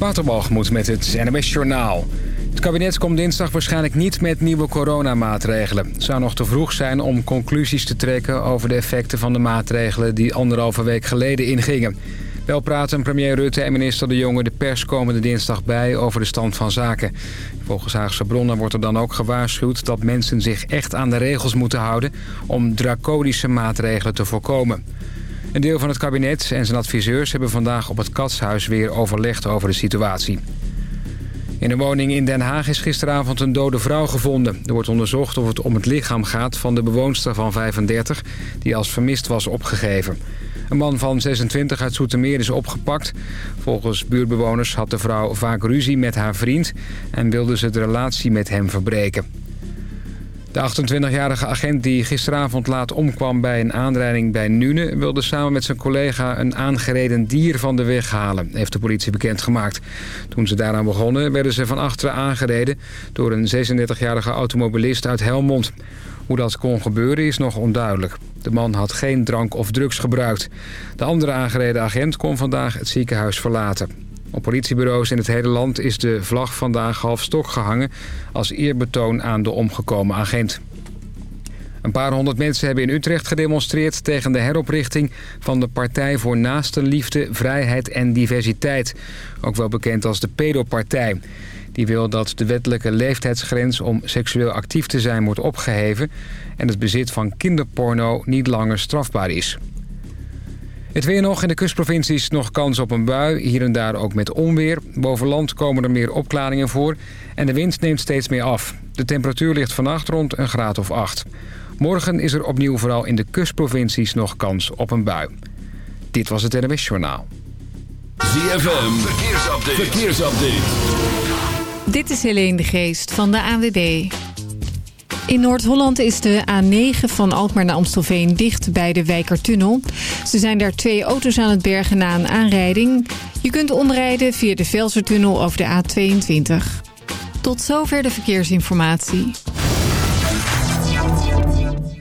Waterbalgemoed met het NMS Journaal. Het kabinet komt dinsdag waarschijnlijk niet met nieuwe coronamaatregelen. Het zou nog te vroeg zijn om conclusies te trekken over de effecten van de maatregelen die anderhalve week geleden ingingen. Wel praten premier Rutte en minister De Jonge de pers komende dinsdag bij over de stand van zaken. Volgens Haagse bronnen wordt er dan ook gewaarschuwd dat mensen zich echt aan de regels moeten houden om draconische maatregelen te voorkomen. Een deel van het kabinet en zijn adviseurs hebben vandaag op het Katshuis weer overlegd over de situatie. In een woning in Den Haag is gisteravond een dode vrouw gevonden. Er wordt onderzocht of het om het lichaam gaat van de bewoonster van 35... die als vermist was opgegeven. Een man van 26 uit Zoetermeer is opgepakt. Volgens buurtbewoners had de vrouw vaak ruzie met haar vriend... en wilde ze de relatie met hem verbreken. De 28-jarige agent die gisteravond laat omkwam bij een aanrijding bij Nune... wilde samen met zijn collega een aangereden dier van de weg halen, heeft de politie bekendgemaakt. Toen ze daaraan begonnen werden ze van achteren aangereden door een 36-jarige automobilist uit Helmond. Hoe dat kon gebeuren is nog onduidelijk. De man had geen drank of drugs gebruikt. De andere aangereden agent kon vandaag het ziekenhuis verlaten. Op politiebureaus in het hele land is de vlag vandaag half stok gehangen... als eerbetoon aan de omgekomen agent. Een paar honderd mensen hebben in Utrecht gedemonstreerd... tegen de heroprichting van de Partij voor Naastenliefde, Vrijheid en Diversiteit. Ook wel bekend als de Pedopartij. Die wil dat de wettelijke leeftijdsgrens om seksueel actief te zijn wordt opgeheven... en het bezit van kinderporno niet langer strafbaar is. Het weer nog. In de kustprovincies nog kans op een bui. Hier en daar ook met onweer. Boven land komen er meer opklaringen voor. En de wind neemt steeds meer af. De temperatuur ligt vannacht rond een graad of 8. Morgen is er opnieuw vooral in de kustprovincies nog kans op een bui. Dit was het NWS Journaal. ZFM. Verkeersupdate. Verkeersupdate. Dit is Helene de Geest van de ANWB. In Noord-Holland is de A9 van Alkmaar naar Amstelveen dicht bij de Wijkertunnel. Ze zijn daar twee auto's aan het bergen na een aanrijding. Je kunt omrijden via de Velsertunnel over de A22. Tot zover de verkeersinformatie.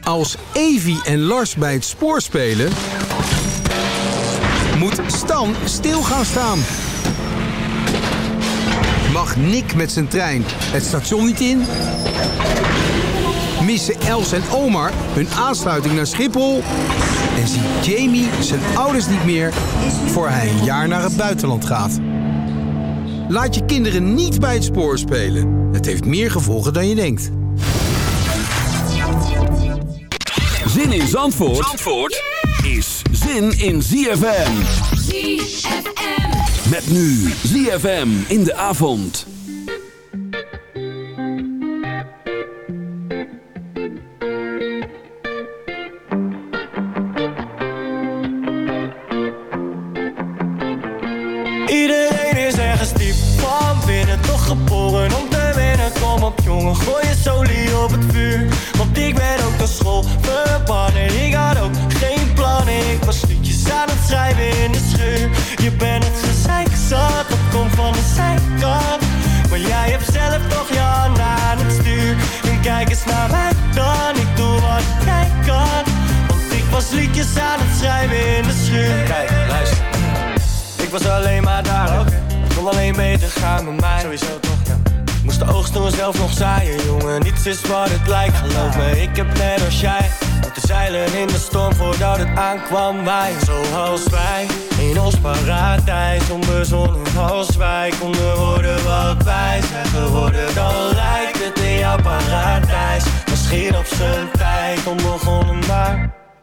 Als Evi en Lars bij het spoor spelen... moet Stan stil gaan staan. Mag Nick met zijn trein het station niet in missen Els en Omar hun aansluiting naar Schiphol... en ziet Jamie zijn ouders niet meer voor hij een jaar naar het buitenland gaat. Laat je kinderen niet bij het spoor spelen. Het heeft meer gevolgen dan je denkt. Zin in Zandvoort, Zandvoort is zin in ZFM. ZFM. Met nu ZFM in de avond. Is wat het lijkt Geloof me, ik heb net als jij Moeten zeilen in de storm voordat het aankwam. Wij, zoals wij In ons paradijs. Onbezonnen als wij Konden worden wat wij zijn geworden. Dan lijkt het in jouw paradijs. Misschien op zijn tijd. Onbegonnen maar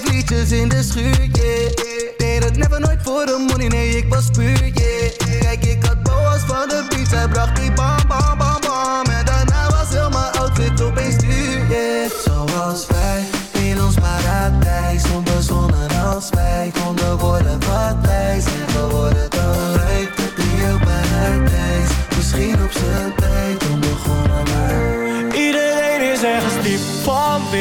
vijf in de schuur, yeah. Deed het never nooit voor de money, nee ik was puur, yeah. Kijk, ik had boas van de beat, zij bracht die bam, bam, bam, bam. En daarna was heel mijn outfit opeens duur, yeah. Zoals wij, in ons paradijs Onbezonnen als wij, konden worden wat wij zijn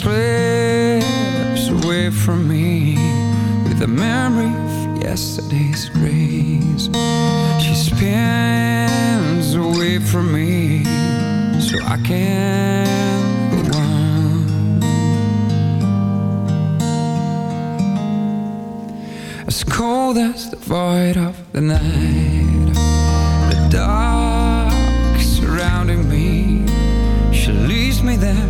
slips away from me with the memory of yesterday's grace. She spins away from me so I can go on. As cold as the void of the night, the dark surrounding me, she leaves me there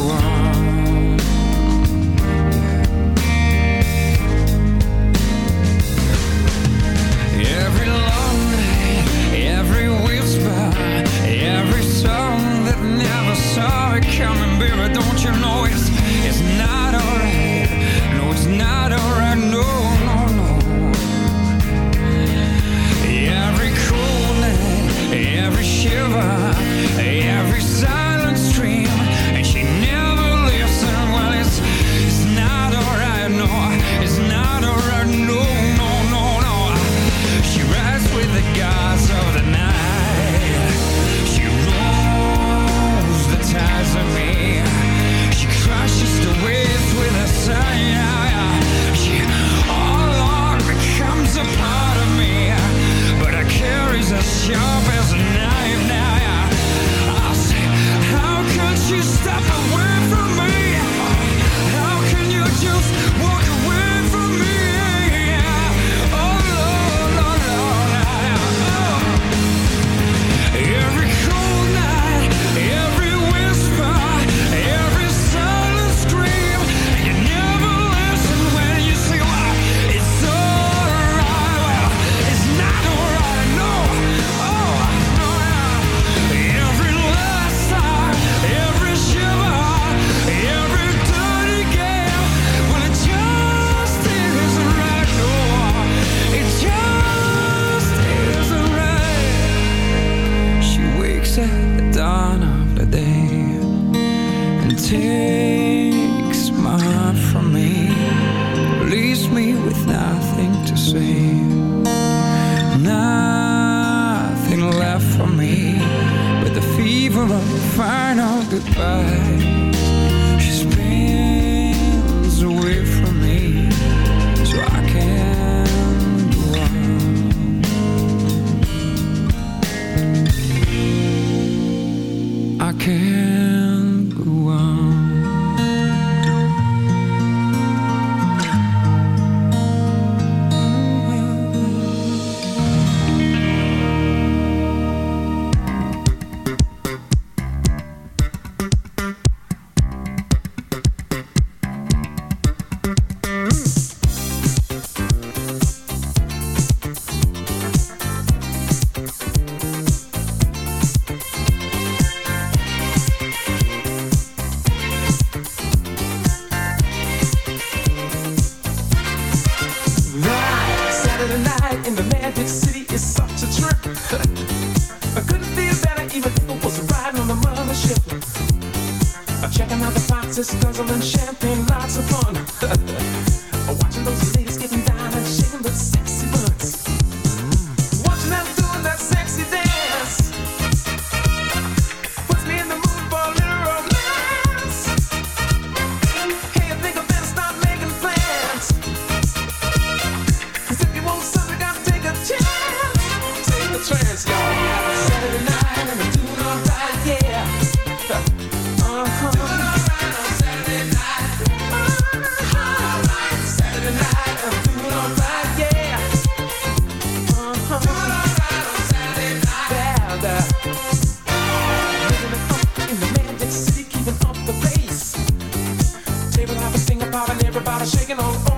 me with the fever of final goodbye. body shaking on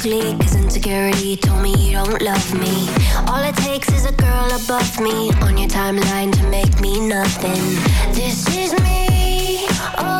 ugly, cause insecurity told me you don't love me. All it takes is a girl above me on your timeline to make me nothing. This is me, a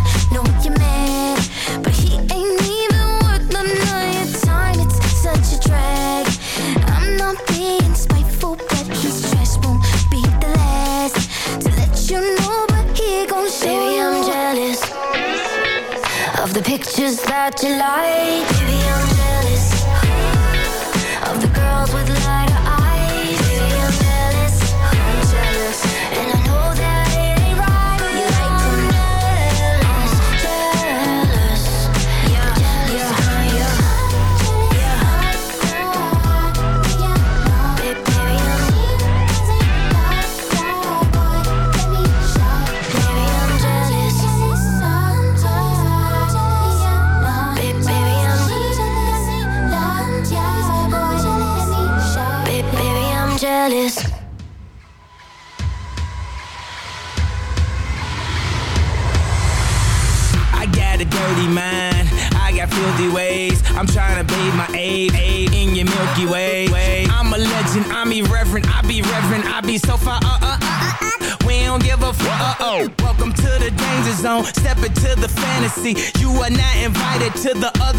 July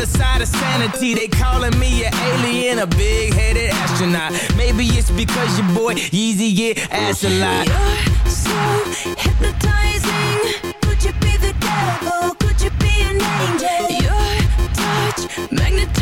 other side of sanity. They calling me an alien, a big headed astronaut. Maybe it's because your boy Yeezy get ass a lot. You're so hypnotizing. Could you be the devil? Could you be an angel? Your touch magnetizing.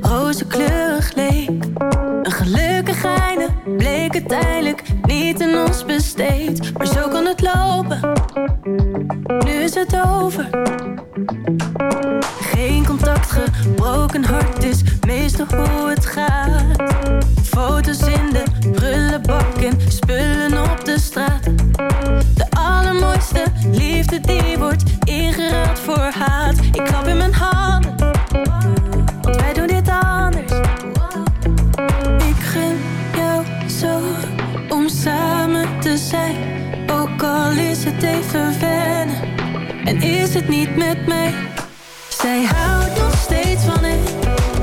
Roze kleurig leek. Een gelukkig einde bleek tijdelijk niet in ons besteed. Maar zo kan het lopen, nu is het over. Geen contact, gebroken hart dus is meestal hoe het gaat. Foto's in de prullenbak en spullen op de straat. De allermooiste liefde die wordt ingeruild voor haat. Ik klap in mijn hart het niet met mij. Zij houdt nog steeds van hem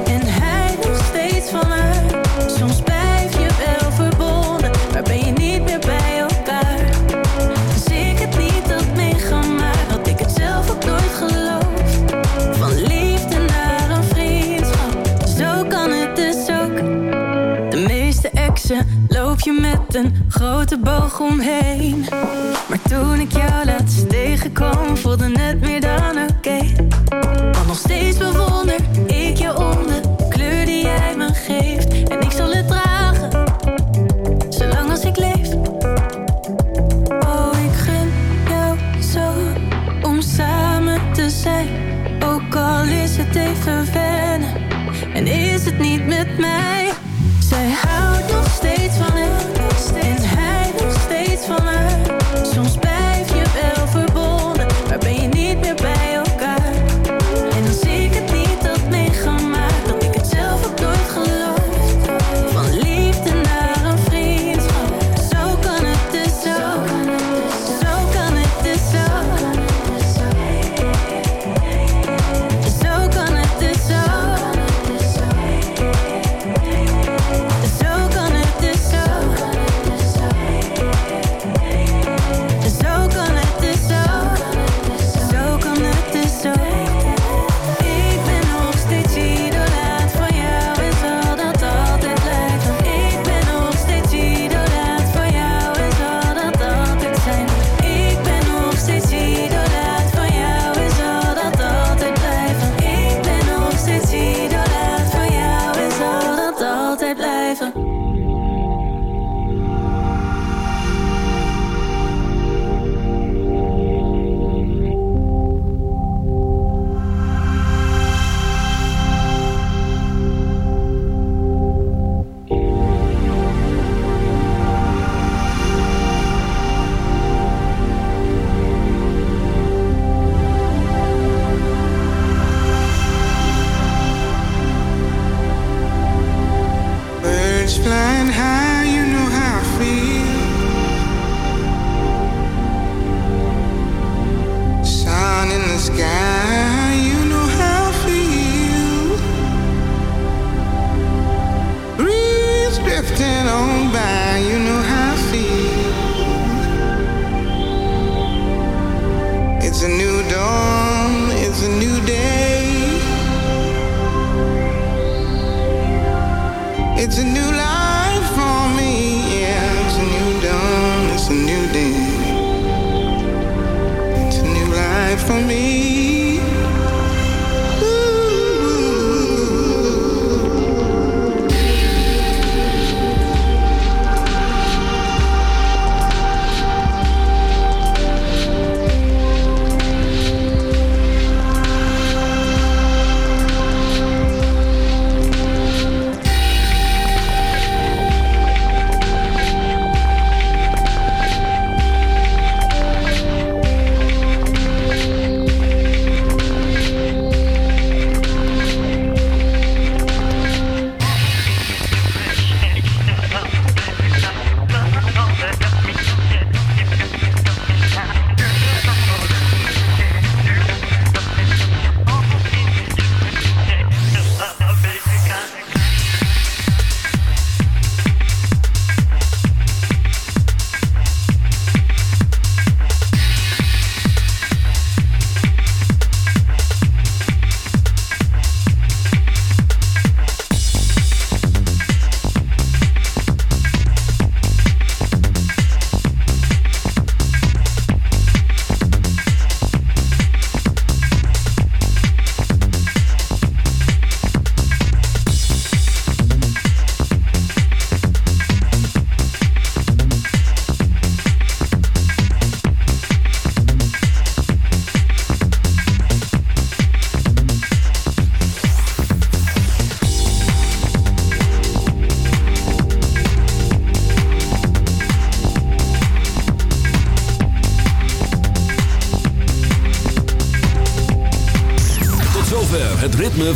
en hij nog steeds van haar. Soms blijf je wel verbonden, maar ben je niet meer bij elkaar. Als ik het niet gaan, meegemaakt, had ik het zelf ook nooit geloofd. Van liefde naar een vriendschap, zo kan het dus ook. De meeste exen loop je met een grote boog omheen. Maar toen ik jou laat staan come voelde net meer dan een